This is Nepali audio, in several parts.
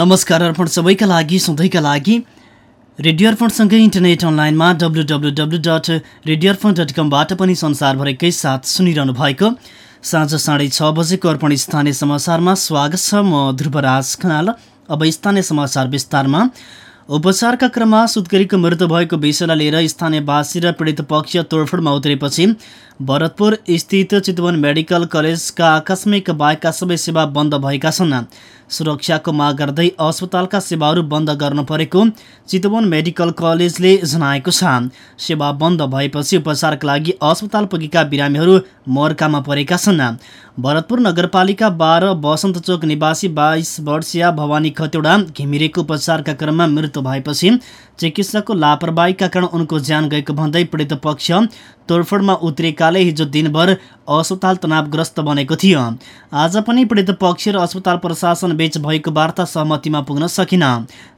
नमस्कार अर्पण सबैका लागि सधैँका लागि। रेडियो अर्पणसँगै इन्टरनेट अनलाइनमा W W W dot radio Arpan dot कमबाट पनि संसारभरिकै साथ सुनिरहनु भएको। साँझ साढे छ बजेको अर्पण स्थानीय समाचारमा स्वागत छ म ध्रुवराज खनाल। अब स्थानीय समाचार विस्तारमा। उपचारका क्रममा सुत्केरीको मृत्यु भएको विषयलाई लिएर स्थानीयवासी र पीडित पक्ष तोडफोडमा उत्रेपछि भरतपुर स्थित चितवन मेडिकल कलेजका आकस्मिक बाहेकका सबै सेवा बन्द भएका छन्। सुरक्षाको माग गर्दै अस्पतालका सेवाहरू बन्द गर्नु परेको चितवन मेडिकल कलेजले जनाएको छ। सेवा बन्द भएपछि उपचारका लागि अस्पताल पुगेका बिरामीहरू मर्कामा परेका छन्। भरतपुर नगरपालिका बाह्र बसन्त चोक निवासी बाइस वर्षीय भवानी खतेडा घिमिरेको उपचारका क्रममा मृत्यु भएपछि चिकित्सकको लापरवाहीका कारण उनको ज्यान गएको भन्दै पीडित पक्ष तोडफोडमा उत्रिएकाले हिजो दिनभर अस्पताल तनावग्रस्त बनेको थियो। आज पनि पीडित पक्ष र अस्पताल प्रशासन बीच भएको वार्ता सहमतिमा पुग्न सकिन।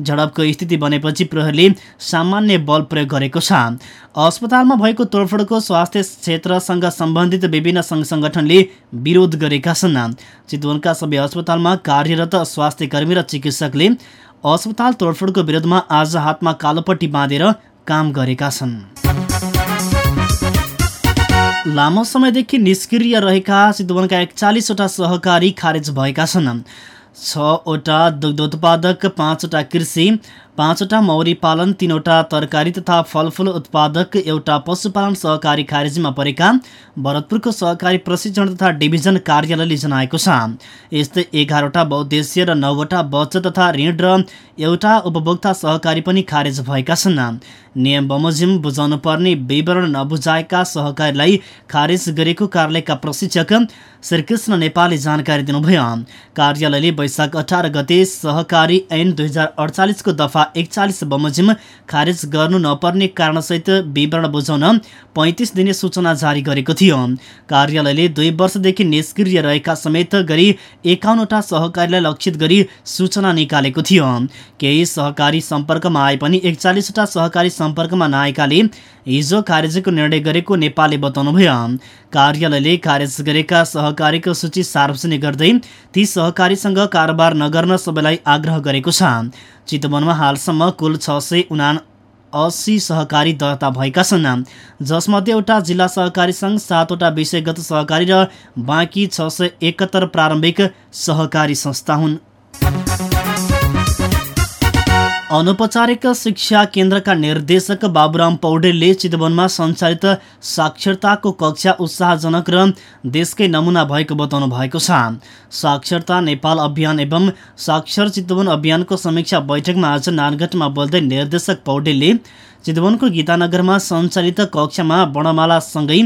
झडपको स्थिति बनेपछि प्रहरीले सामान्य बल प्रयोग गरेको छ। अस्पतालमा भएको तोडफोडको स्वास्थ्य क्षेत्रसँग सम्बन्धित विभिन्न सङ्घ सङ्गठनले विरोध गरेका छन्। चितवनका सबै अस्पतालमा कार्यरत स्वास्थ्य कर्मी र चिकित्सकले अस्पताल तोडफोडको विरोधमा आज हातमा कालोपट्टि बाँधेर काम गरेका छन्। लामो समयदेखि निष्क्रिय रहेका चितवनका एकचालिसवटा सहकारी खारेज भएका छन्। छवटा दुग्ध उत्पादक पाँचवटा कृषि पाँचवटा मौरी पालन तिनवटा तरकारी तथा फलफुल उत्पादक एउटा पशुपालन सहकारी खारेजीमा परेका भरतपुरको सहकारी प्रशिक्षण तथा डिभिजन कार्यालयले जनाएको छ। यस्तै एघारवटा बहुद्देश्य र नौवटा बचत तथा ऋण र एउटा उपभोक्ता सहकारी पनि खारेज भएका छन्। नियम बमोजिम बुझाउनु पर्ने विवरण नबुझाएका सहकारीलाई खारेज गरेको कार्यालयका प्रशिक्षक श्रीकृष्ण नेपालले जानकारी दिनुभयो। कार्यालयले वैशाख अठार गते सहकारी ऐन दुई हजार अडचालिसको दफा एकचालिस बमोजिम खारेज गर्नु नपर्ने कारणसहित विवरण बुझाउन पैँतिस दिने सूचना जारी गरेको थियो। कार्यालयले दुई वर्षदेखि निष्क्रिय रहेका समेत गरी एकाउन्नवटा सहकारीलाई लक्षित गरी सूचना निकालेको थियो। केही सहकारी सम्पर्कमा आए पनि एकचालिसवटा सहकारी सम्पर्कमा नआएकाले हिजो खारेजीको निर्णय गरेको नेपालले बताउनुभयो। कार्यालयले खारेज गरेका सहकारीको सूची सार्वजनिक गर्दै ती सहकारीसँग कारोबार नगर्न सबैलाई आग्रह गरेको छ। चितवनमा हालसम्म कुल छ सय उना अस्सी सहकारी दर्ता भएका छन्। जसमध्ये एउटा जिल्ला सहकारी सङ्घ सातवटा विषयगत सहकारी र बाँकी छ सय एकहत्तर प्रारम्भिक सहकारी संस्था हुन्। अनौपचारिक शिक्षा केन्द्रका निर्देशक बाबुराम पौडेलले चितवनमा सञ्चालित साक्षरताको कक्षा उत्साहजनक र देशकै नमुना भएको बताउनु भएको छ। साक्षरता नेपाल अभियान एवं साक्षर चितवन अभियानको समीक्षा बैठकमा आज नानगढमा बोल्दै निर्देशक पौडेलले चितवनको गीतानगरमा सञ्चालित कक्षामा वर्णमालासँगै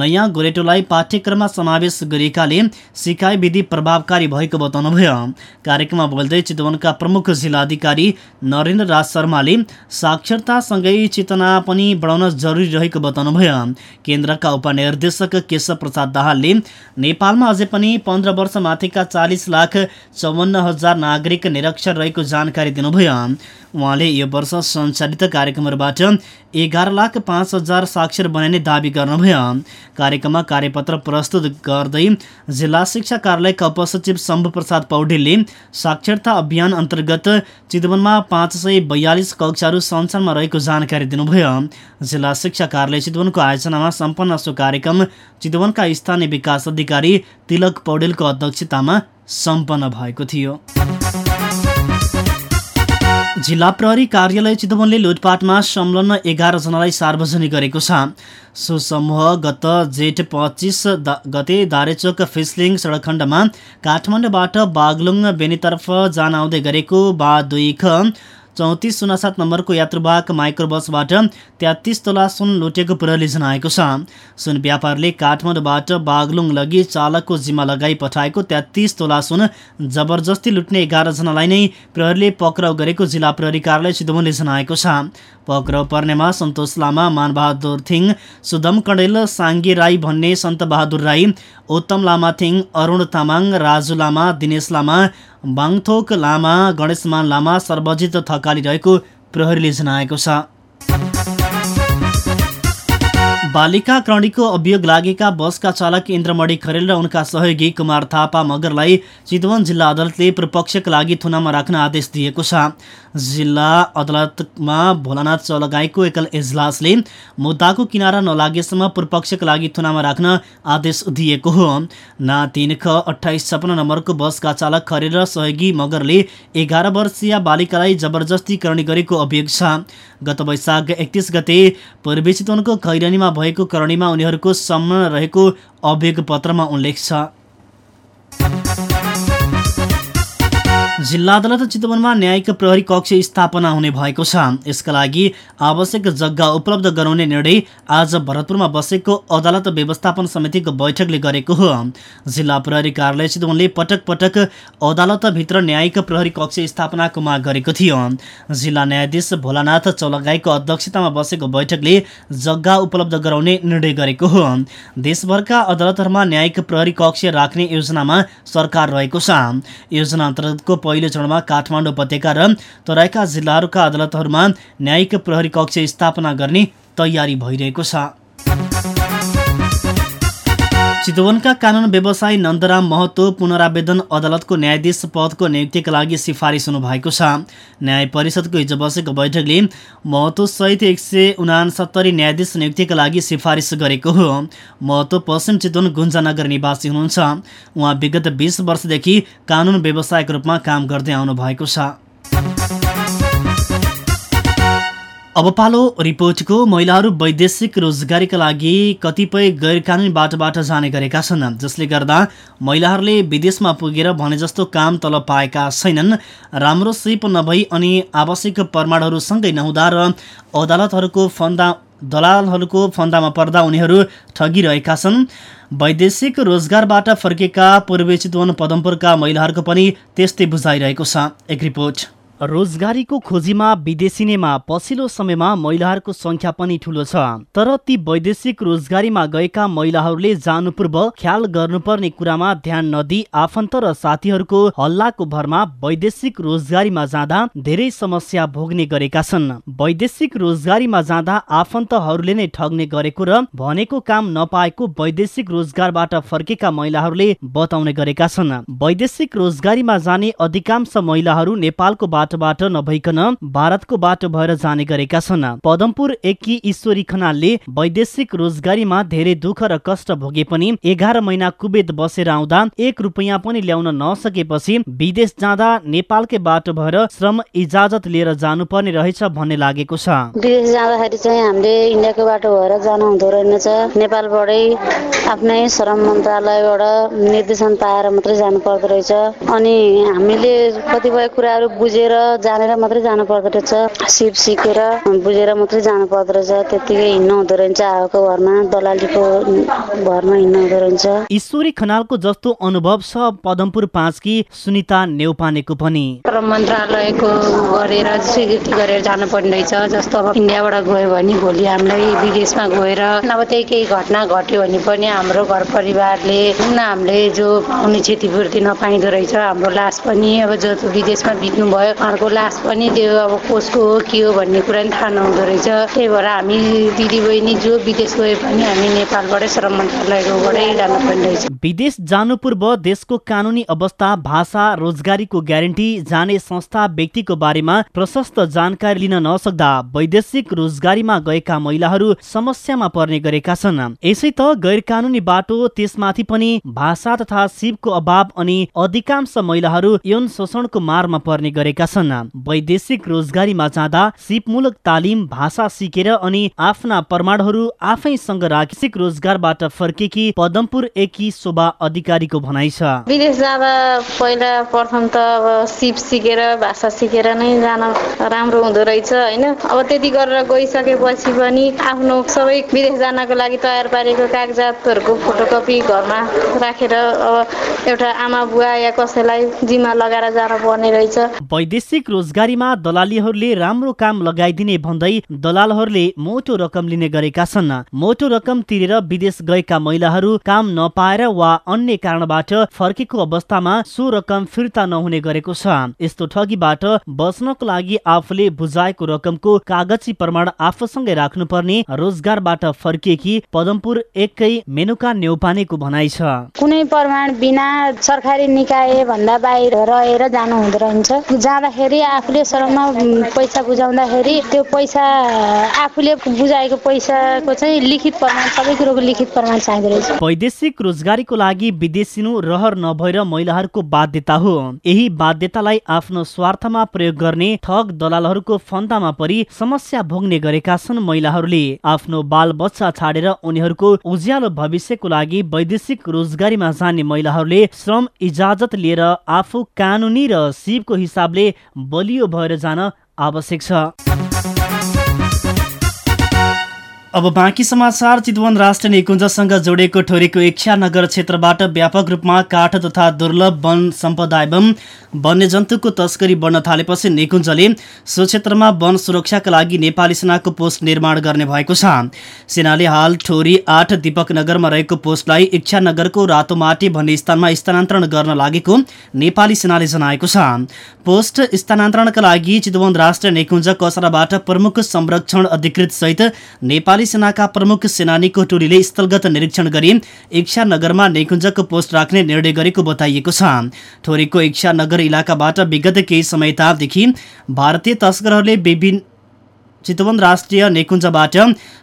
नयाँ गोरेटोलाई पाठ्यक्रममा समावेश गरिएकाले सिकाइ विधि प्रभावकारी भएको बताउनुभयो। कार्यक्रममा बोल्दै चितवनका प्रमुख जिल्लाधिकारी नरेन्द्र राज शर्माले साक्षरतासँगै चेतना पनि बढाउन जरुरी रहेको बताउनुभयो। केन्द्रका उपनिर्देशक केशव प्रसाद दाहालले नेपालमा अझै पनि पन्ध्र वर्ष माथिका चालिस लाख चौवन्न हजार नागरिक निरक्षर रहेको जानकारी दिनुभयो। उहाँले यो वर्ष सञ्चालित कार्यक्रमहरूबाट एघार लाख पाँच हजार साक्षर बनाइने दावी गर्नुभयो। कार्यक्रममा कार्यपत्र प्रस्तुत गर्दै जिल्ला शिक्षा कार्यालयका उपसचिव शम्भु प्रसाद पौडेलले साक्षरता अभियान अन्तर्गत चितवनमा पाँच सय बयालिस कक्षाहरू सञ्चालनमा रहेको जानकारी दिनुभयो। जिल्ला शिक्षा कार्यालय चितवनको आयोजनामा सम्पन्न सो कार्यक्रम चितवनका स्थानीय विकास अधिकारी तिलक पौडेलको अध्यक्षतामा सम्पन्न भएको थियो। जिल्ला प्रहरी कार्यालय चितवनले लुटपाटमा संलग्न एघारजनालाई सार्वजनिक गरेको छ। सो समूह गत जेठ पच्चिस गते दारेचोक फिसलिङ सडक खण्डमा काठमाडौँबाट बागलुङ बेनीतर्फ जान आउँदै गरेको बा दुई ख चौतिस शून्य सात नम्बरको यात्रुवाहक माइक्रोबसबाट तेत्तिस तोला सुन लुटेको प्रहरीले जनाएको छ। सुन व्यापारले काठमाडौँबाट बागलुङ लगी चालकको जिम्मा लगाई पठाएको तेत्तिस तोला सुन जबरजस्ती लुट्ने एघारजनालाई नै प्रहरीले पक्राउ गरेको जिल्ला प्रहरी कार्यालय चितवनले जनाएको छ। पक्राउ पर्नेमा सन्तोष लामा मानबहादुर थिङ सुदम कण्डेल साङ्गे राई भन्ने सन्त बहादुर राई उत्तम लामा थिङ अरुण तामाङ राजु लामा दिनेश लामा बाङथोक लामा गणेशमान लामा सर्वजित थकाली रहेको प्रहरीले जनाएको छ। बालिका क्रणीको अभियोग लागेका बसका चालक इन्द्रमणि खरेल र उनका सहयोगी कुमार थापा मगरलाई चितवन जिल्ला अदालतले प्रपक्षका लागि थुनामा राख्न आदेश दिएको छ। जिल्ला अदालतमा भोलानाथ चौलगाईको एकल इजलासले मुद्दाको किनारा नलागेसम्म पूर्वपक्षका लागि थुनामा राख्न आदेश दिएको हो। ना तिन ख अठाइस छपन्न नम्बरको बसका चालक खरेल र सहयोगी मगरले एघार वर्षीय बालिकालाई जबरजस्ती करणी गरेको अभियोग छ। गत वैशाख एकतिस गते पूर्वी चितवनको खैरनीमा भएको करणीमा उनीहरूको सम्मान रहेको अभियोग पत्रमा उल्लेख छ। जिल्ला अदालत चितवनमा न्यायिक प्रहरी कक्ष स्थापना हुने भएको छ। यसका लागि आवश्यक जग्गा उपलब्ध गराउने निर्णय आज भरतपुरमा बसेको अदालत व्यवस्थापन समितिको बैठकले गरेको हो। जिल्ला प्रहरी कार्यालय चितवनले पटक पटक अदालतभित्र न्यायिक प्रहरी कक्ष स्थापनाको माग गरेको थियो। जिल्ला न्यायाधीश भोलानाथ चौलगाईको अध्यक्षतामा बसेको बैठकले जग्गा उपलब्ध गराउने निर्णय गरेको हो। देशभरका अदालतहरूमा न्यायिक प्रहरी कक्ष राख्ने योजनामा सरकार रहेको छ। योजना अन्तर्गतको पहिलो चरणमा काठमाडौँ उपत्यका र तराईका जिल्लाहरूका अदालतहरूमा न्यायिक प्रहरी कक्ष स्थापना गर्ने तयारी भइरहेको छ। चितवनका कानुन व्यवसायी नन्दराम महतो पुनरावेदन अदालतको न्यायाधीश पदको नियुक्तिका लागि सिफारिस हुनुभएको छ। न्याय परिषदको हिजो बसेको बैठकले महतो सहित एक सय उनासत्तरी न्यायाधीश नियुक्तिका लागि सिफारिस गरेको हो। महतो पश्चिम चितवन गुन्जानगर निवासी हुनुहुन्छ। उहाँ विगत बिस वर्षदेखि कानुन व्यवसायको रूपमा काम गर्दै आउनु भएको छ। अब पालो रिपोर्टको महिलाहरू वैदेशिक रोजगारीका लागि कतिपय गैर कानुनी बाटोबाट जाने गरेका छन् जसले गर्दा महिलाहरूले विदेशमा पुगेर भने जस्तो काम तल पाएका छैनन्। राम्रो सिप नभई अनि आवश्यक प्रमाणहरूसँगै नहुँदा र अदालतहरूको फन्दा दलालहरूको फन्दामा पर्दा उनीहरू ठगिरहेका छन्। वैदेशिक रोजगारबाट फर्केका पूर्वी चितवन पदमपुरका महिलाहरूको पनि त्यस्तै बुझाइरहेको छ। एक रिपोर्ट। रोजगारीको खोजीमा विदेशिनेमा पछिल्लो समयमा महिलाहरूको संख्या पनि ठुलो छ। तर ती वैदेशिक रोजगारीमा गएका महिलाहरूले जानु पूर्व ख्याल गर्नुपर्ने कुरामा ध्यान नदी आफन्त र साथीहरूको हल्लाको भरमा वैदेशिक रोजगारीमा जाँदा धेरै समस्या भोग्ने गरेका छन्। वैदेशिक रोजगारीमा जाँदा आफन्तहरूले नै ठग्ने गरेको र भनेको काम नपाएको वैदेशिक रोजगारबाट फर्केका महिलाहरूले बताउने गरेका छन्। वैदेशिक रोजगारीमा जाने अधिकांश महिलाहरू नेपालको बाटो बाटोबाट नभइकन भारतको बाटो भएर जाने गरेका छन्। पदमपुर एकी ईश्वरी खनालले वैदेशिक रोजगारीमा धेरै दुःख र कष्ट भोगे पनि एघार महिना कुवेत बसेर आउँदा एक रुपियाँ पनि ल्याउन नसकेपछि विदेश जाँदा नेपालकै बाटो भएर श्रम इजाजत लिएर जानुपर्ने रहेछ भन्ने लागेको छ। विदेश जाँदाखेरि चाहिँ हामीले इन्डियाको बाटो भएर जानु हुँदो रहेनछ। नेपालबाटै आफ्नै श्रम मन्त्रालयबाट निर्देशन पाएर मात्रै जानु पर्दो रहेछ। अनि हामीले कतिपय कुराहरू बुझेर जानेर मात्रै जानु पर्दो रहेछ। सिप सिकेर बुझेर मात्रै जानु पर्दो रहेछ। त्यतिकै हिँड्नु हुँदो रहेछ। आएको घरमा दलालीको घरमा हिँड्नु हुँदो रहेछ। ईश्वरी खनालको जस्तो अनुभव छ पदमपुर पाँचकी सुनिता नेउपानेको पनि। मन्त्रालयको गरेर स्वीकृति गरेर जानुपर्ने रहेछ। जस्तो अब इन्डियाबाट गयो भने भोलि हामीलाई विदेशमा गएर अब त्यही केही घटना घट्यो भने पनि हाम्रो घर परिवारले हामीले जो पाउने क्षतिपूर्ति नपाइँदो रहेछ। हाम्रो लास पनि अब जो विदेशमा बित्नु घरको लास पनि त्यो अब कसको हो के हो भन्ने कुरा पनि थाहा नहुँदो रहेछ। त्यही भएर हामी दिदीबहिनी जो विदेश गए पनि हामी नेपालबाटै श्रम मन्त्रालयकोबाटै जानुपर्ने रहेछ। विदेश जानु पूर्व देशको कानुनी अवस्था भाषा रोजगारीको ग्यारेन्टी जाने संस्था व्यक्तिको बारेमा प्रशस्त जानकारी लिन नसक्दा वैदेशिक रोजगारीमा गएका महिलाहरू समस्यामा पर्ने गरेका छन्। यसै त गैर कानुनी बाटो त्यसमाथि पनि भाषा तथा सिपको अभाव अनि अधिकांश महिलाहरू यौन शोषणको मारमा पर्ने गरेका छन्। वैदेशिक रोजगारीमा जाँदा सिपमूलक तालिम भाषा सिकेर अनि आफ्ना प्रमाणहरू आफैसँग राखिसिक रोजगारबाट फर्केकी पदमपुर एकी शोभा अधिकारीको भनाइ छ। विदेश जाँदा पहिला प्रथम त अब सिप सिकेर भाषा सिकेर नै जान राम्रो हुँदो रहेछ होइन? अब त्यति गरेर गइसकेपछि पनि आफ्नो सबै विदेश जानको लागि तयार पारेको कागजातहरूको फोटोकपी घरमा राखेर अब एउटा आमा बुवा या कसैलाई जिम्मा लगाएर जान पर्ने रहेछ वैदेशिक रोजगारीमा दलालीहरूले राम्रो काम लगाइदिने भन्दै दलालहरूले मोटो रकम लिने गरेका छन्। मोटो रकम तिरेर विदेश गएका महिलाहरू काम नपाएर वा अन्य कारणबाट फर्केको अवस्थामा सो रकम फिर्ता नहुने गरेको छ। यस्तो ठगीबाट बच्नको लागि आफूले बुझाएको रकमको कागजी प्रमाण आफूसँगै राख्नुपर्ने रोजगारबाट फर्किएकी पदमपुर एकै मेनुका नेउपानेको भनाइ छ। कुनै प्रमाण बिना सरकारी निकाय भन्दा बाहिर रहेर जानु हुँदो रहन्छ जाँदाखेरि आफूले सरमा पैसा बुझाउँदाखेरि त्यो पैसा आफूले बुझाएको पैसाको चाहिँ लिखित प्रमाण सबै कुरोको लिखित प्रमाण रहेछ। वैदेशिक रोजगारीको लागि विदेशिनु रहर नभएर महिलाहरूको बाध्यता हो। यही बाध्यतालाई आफ्नो स्वार्थमा प्रयोग गर्ने ठग दलालहरूको फन्दामा परि समस्या भोग्ने गरेका छन् महिलाहरूले। आफ्नो बाल बच्चा छाडेर उनीहरूको उज्यालो भविष्यको लागि वैदेशिक रोजगारीमा जाने महिलाहरूले श्रम इजाजत लिएर आफू कानुनी र सिपको हिसाबले बलियो भएर जान आवश्यक छ। अब बाँकी समाचार चितवन राष्ट्रिय निकुञ्जसँग जोडिएको ठोरीको इच्छा नगर क्षेत्रबाट व्यापक रूपमा काठ तथा दुर्लभ वन सम्पदा एवं वन्यजन्तुको तस्करी बढ्न थालेपछि निकुञ्जले सो क्षेत्रमा वन सुरक्षाका लागि नेपाली सेनाको पोस्ट निर्माण गर्ने भएको छ। सेनाले हाल ठोरी आठ दिपक नगरमा रहेको पोस्टलाई इच्छा नगरको रातोमाटी भन्ने स्थानमा स्थानान्तरण गर्न लागेको नेपाली सेनाले जनाएको छ। पोस्ट स्थानान्तरणका लागि चितवन राष्ट्रिय निकुञ्ज कसराबाट प्रमुख संरक्षण अधिकृत सहित नेपाली सेनाका प्रमुख सेनानीको टोलीले स्थलगत निरीक्षण गरी इच्छा नगरमा निकुञ्जको पोस्ट राख्ने निर्णय गरेको बताइएको छ ठोरीको इच्छा नगर इलाकाबाट विगत केही समयतादेखि भारतीय तस्करहरूले विभिन्न चितवन राष्ट्रिय निकुञ्जबाट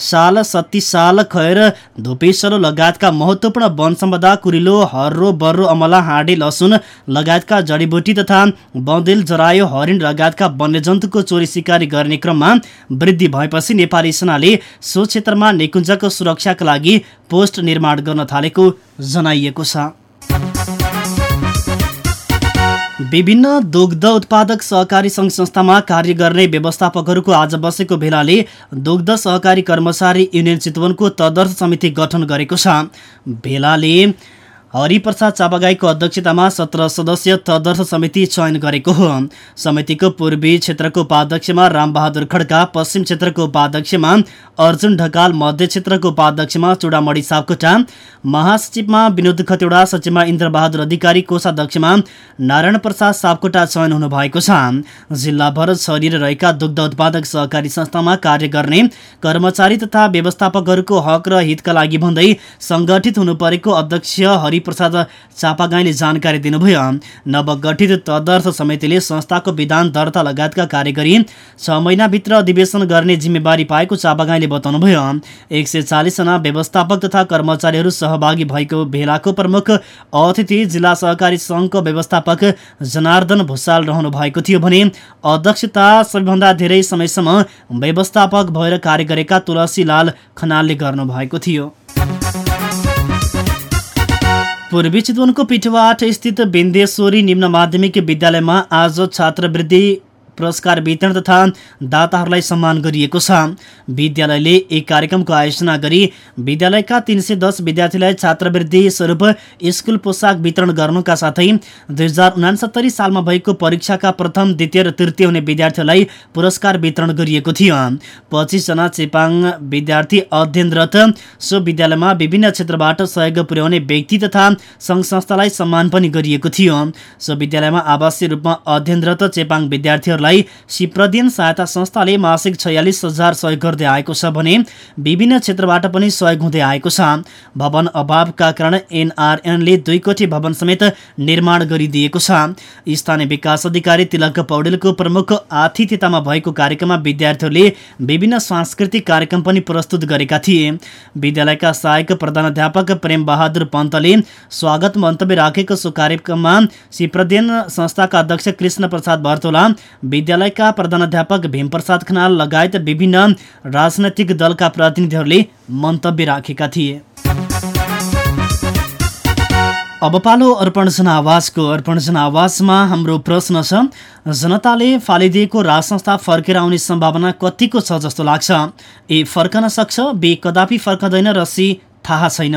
साल सत्ती साल खैर धोपेसलो लगायतका महत्त्वपूर्ण वन सम्पदा कुरिलो हर्रो बर्रो अमला हाँडे लसुन लगायतका जडीबुटी तथा बँदेल जरायो हरिण लगायतका वन्यजन्तुको चोरी सिकारी गर्ने क्रममा वृद्धि भएपछि नेपाली सेनाले सो क्षेत्रमा निकुञ्जको सुरक्षाका लागि पोस्ट निर्माण गर्न थालेको जनाइएको छ। विभिन्न दुग्ध उत्पादक सहकारी सङ्घ संस्थामा कार्य गर्ने व्यवस्थापकहरूको आज बसेको भेलाले दुग्ध सहकारी कर्मचारी युनियन चितवनको तदर्थ समिति गठन गरेको छ। भेलाले हरिप्रसाद चापागाईको अध्यक्षतामा सत्र सदस्य तदर्थ समिति चयन गरेको हो। समितिको पूर्वी क्षेत्रको उपाध्यक्षमा रामबहादुर खड्का पश्चिम क्षेत्रको उपाध्यक्षमा अर्जुन ढकाल मध्य क्षेत्रको उपाध्यक्षमा चुडामणी सापकोटा महासचिवमा विनोद खतेडा सचिवमा इन्द्रबहादुर अधिकारी कोषाध्यक्षमा नारायण प्रसाद सापकोटा चयन हुनुभएको छ। जिल्लाभर छरिएर रहेका दुग्ध उत्पादक सहकारी संस्थामा कार्य गर्ने कर्मचारी तथा व्यवस्थापकहरूको हक र हितका लागि भन्दै सङ्गठित हुनु परेको अध्यक्ष हरि प्रसाद चापागाईले जानकारी दिनुभयो नवगठित तदर्थ समितिले संस्थाको विधान दर्ता लगायतका कार्य गरी छ महिनाभित्र अधिवेशन गर्ने जिम्मेवारी पाएको चापागाईले बताउनुभयो। एक सय चालिसजना व्यवस्थापक तथा कर्मचारीहरू सहभागी भएको भेलाको प्रमुख अतिथि जिल्ला सहकारी सङ्घको व्यवस्थापक जनार्दन भूषाल रहनु भएको थियो भने अध्यक्षता सबैभन्दा धेरै समयसम्म व्यवस्थापक भएर कार्य गरेका तुलसीलाल खनालले गर्नुभएको थियो। पूर्वी चितवनको पिठवाट स्थित बिन्देश्वरी निम्न माध्यमिक विद्यालयमा आज छात्रवृत्ति पुरस्कार वितरण तथा दाताहरूलाई सम्मान गरिएको छ। विद्यालयले एक कार्यक्रमको आयोजना गरी विद्यालयका तिन सय दस विद्यार्थीलाई छात्रवृत्ति स्वरूप स्कुल पोसाक वितरण गर्नुका साथै दुई हजार उनासत्तरी सालमा भएको परीक्षाका प्रथम द्वितीय र तृतीय हुने विद्यार्थीहरूलाई पुरस्कार वितरण गरिएको थियो। पच्चिसजना चेपाङ विद्यार्थी अध्ययनरत सो विद्यालयमा विभिन्न क्षेत्रबाट सहयोग पुर्याउने व्यक्ति तथा सङ्घ संस्थालाई सम्मान पनि गरिएको थियो। सो विद्यालयमा आवासीय रूपमा अध्ययनरत चेपाङ विद्यार्थीहरू विद्यालयहरूलाई सिप्रदिन सहायता संस्थाले मासिक छयालिस हजार सहयोग गर्दै आएको छ भने विभिन्न क्षेत्रबाट पनि सहयोग हुँदै आएको छ। भवन अभावका कारण एनआरएनले दुई कोठी भवन समेत निर्माण गरिदिएको छ। स्थानीय विकास अधिकारी तिलक पौडेलको प्रमुख आतिथ्यतामा भएको कार्यक्रममा विद्यार्थीहरूले विभिन्न सांस्कृतिक कार्यक्रम पनि प्रस्तुत गरेका थिए। विद्यालयका सहायक प्रधानाध्यापक प्रेम बहादुर पन्तले स्वागत मन्तव्य राखेको सो कार्यक्रममा सिप्रदेन संस्थाका अध्यक्ष कृष्ण प्रसाद भर्तोला विद्यालयका प्रधानाध्यापक भीमप्रसाद खनाल लगायत विभिन्न राजनैतिक दलका प्रतिनिधिहरूले मन्तव्य राखेका थिए। अब पालो अर्पण जनावासको अर्पण जनावासमा हाम्रो प्रश्न छ जनताले फालिदिएको राज संस्था फर्केर आउने सम्भावना कतिको छ जस्तो लाग्छ? ए फर्कन सक्छ बे कदापि फर्कदैन र सी थाहा छैन।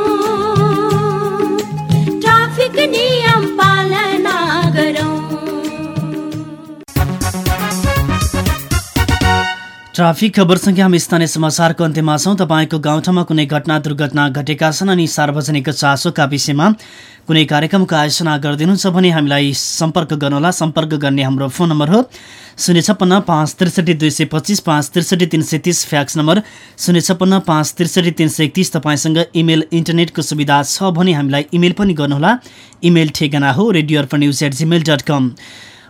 ट्राफिक खबरसँगै हामी स्थानीय समाचारको अन्त्यमा छौँ। तपाईँको गाउँठाउँमा कुनै घटना दुर्घटना घटेका छन् अनि सार्वजनिक चासोका विषयमा कुनै कार्यक्रमको आयोजना गरिदिनुहुन्छ भने हामीलाई सम्पर्क गर्नुहोला। सम्पर्क गर्ने हाम्रो फोन नम्बर हो शून्य छप्पन्न पाँच त्रिसठी दुई सय पच्चिस पाँच त्रिसठी तिन सय तिस फ्याक्स नम्बर शून्य छप्पन्न पाँच त्रिसठी तिन सय एकतिस। तपाईँसँग इमेल इन्टरनेटको सुविधा छ भने हामीलाई इमेल पनि गर्नुहोला। इमेल ठेगाना हो रेडियो